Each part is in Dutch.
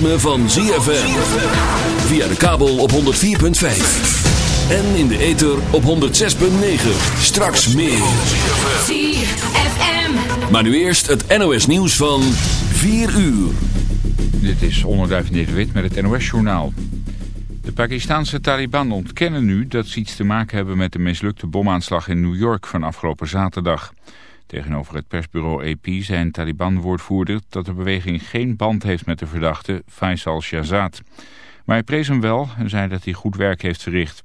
Ritme van ZFM. Via de kabel op 104.5. En in de ether op 106.9. Straks meer. ZFM. Maar nu eerst het NOS nieuws van 4 uur. Dit is Onderduif Nederwit met het NOS-journaal. De Pakistanse Taliban ontkennen nu dat ze iets te maken hebben met de mislukte bomaanslag in New York van afgelopen zaterdag. Tegenover het persbureau AP zei een Taliban-woordvoerder dat de beweging geen band heeft met de verdachte Faisal Shahzad. Maar hij prees hem wel en zei dat hij goed werk heeft verricht.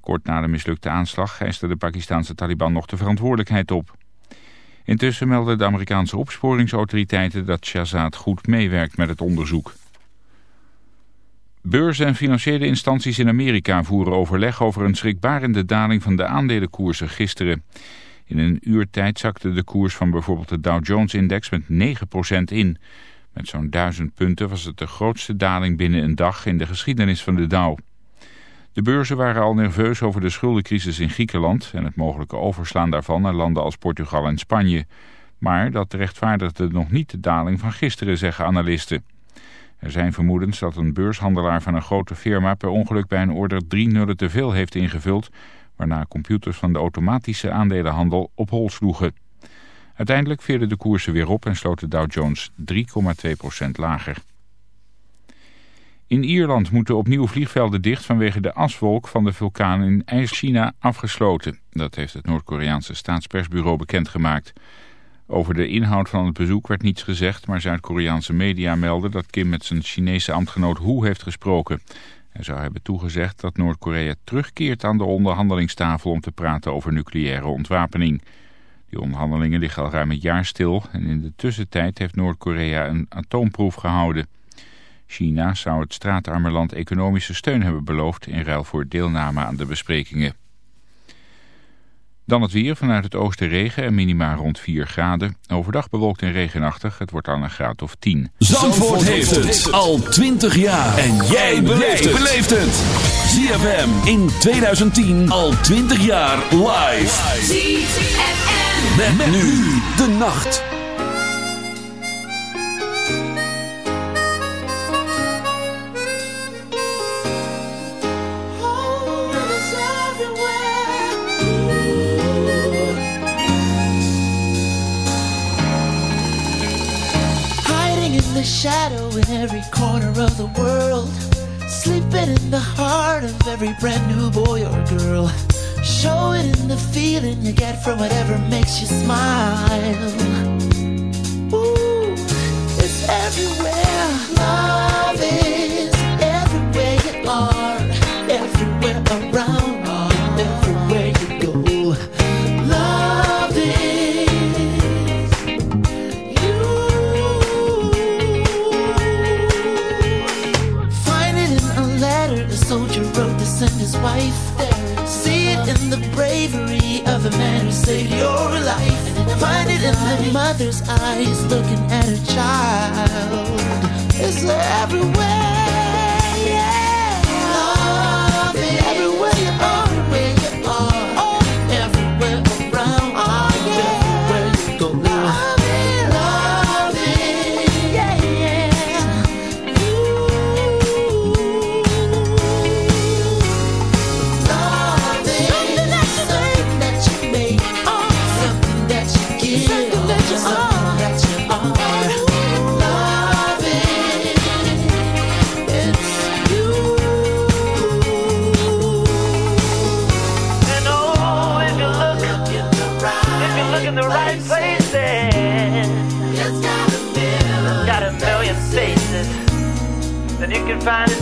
Kort na de mislukte aanslag eiste de Pakistanse Taliban nog de verantwoordelijkheid op. Intussen melden de Amerikaanse opsporingsautoriteiten dat Shahzad goed meewerkt met het onderzoek. Beurzen en financiële instanties in Amerika voeren overleg over een schrikbarende daling van de aandelenkoersen gisteren. In een uur tijd zakte de koers van bijvoorbeeld de Dow Jones-index met 9% in. Met zo'n 1000 punten was het de grootste daling binnen een dag in de geschiedenis van de Dow. De beurzen waren al nerveus over de schuldencrisis in Griekenland en het mogelijke overslaan daarvan naar landen als Portugal en Spanje. Maar dat rechtvaardigde nog niet de daling van gisteren, zeggen analisten. Er zijn vermoedens dat een beurshandelaar van een grote firma per ongeluk bij een order drie nullen te veel heeft ingevuld, waarna computers van de automatische aandelenhandel op hol sloegen. Uiteindelijk veerden de koersen weer op en sloot de Dow Jones 3,2% lager. In Ierland moeten opnieuw vliegvelden dicht vanwege de aswolk van de vulkaan in IJs-China afgesloten. Dat heeft het Noord-Koreaanse staatspersbureau bekendgemaakt. Over de inhoud van het bezoek werd niets gezegd, maar Zuid-Koreaanse media melden dat Kim met zijn Chinese ambtgenoot Hu heeft gesproken. Hij zou hebben toegezegd dat Noord-Korea terugkeert aan de onderhandelingstafel om te praten over nucleaire ontwapening. Die onderhandelingen liggen al ruim een jaar stil en in de tussentijd heeft Noord-Korea een atoomproef gehouden. China zou het straatarme land economische steun hebben beloofd in ruil voor deelname aan de besprekingen. Dan het weer, vanuit het oosten regen en minima rond 4 graden. Overdag bewolkt en regenachtig, het wordt al een graad of 10. Zandvoort, heeft het al 20 jaar. En jij beleeft het. ZFM in 2010 al 20 jaar live. ZFM. Met, met nu de nacht. The feeling you get from whatever makes you smile. Ooh, it's everywhere. Love who saved your life. Find it in the mother's eyes looking at her child. It's everywhere. Find the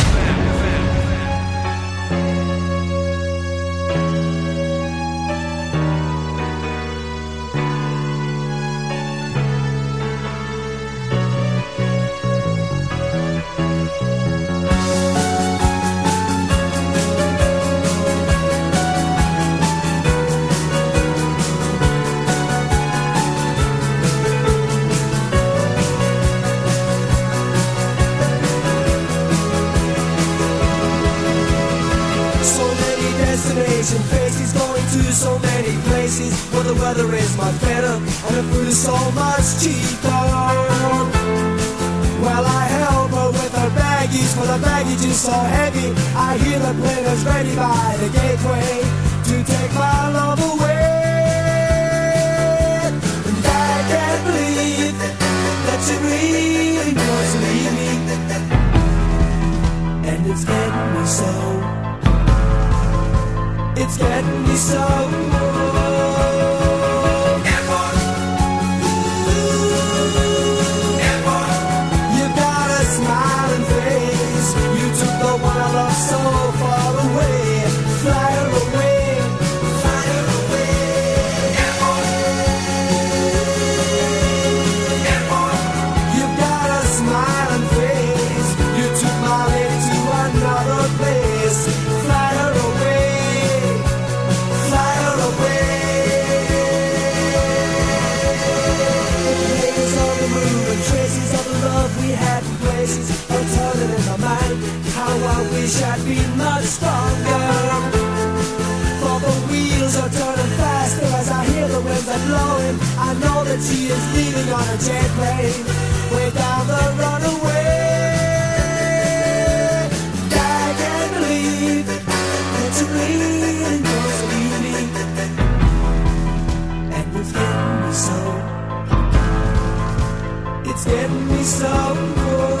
so heavy. I hear the players ready by the gateway to take my love away. And I can't believe that you really want to leave me. And it's getting me so. It's getting me so. are blowing. I know that she is leaving on a jet plane. Way down the runaway. I can't believe that you're bleeding, cause leave me. And it's getting me so. It's getting me so cold.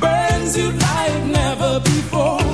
burns you like never before.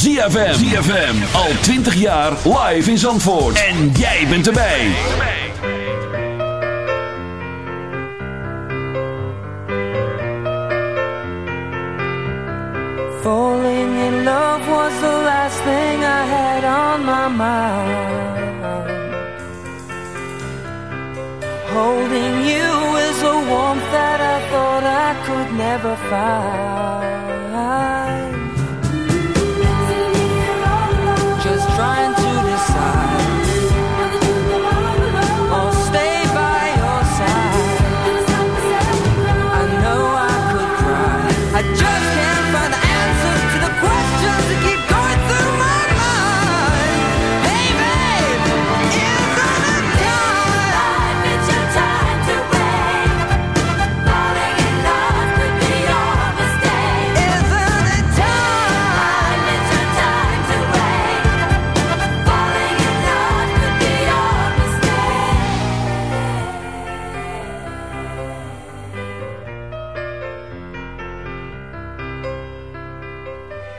ZFM. ZFM. Al 20 jaar live in Zandvoort. En jij bent erbij. Falling in love was the last thing I had on my mind. Holding you is a warmth that I thought I could never find.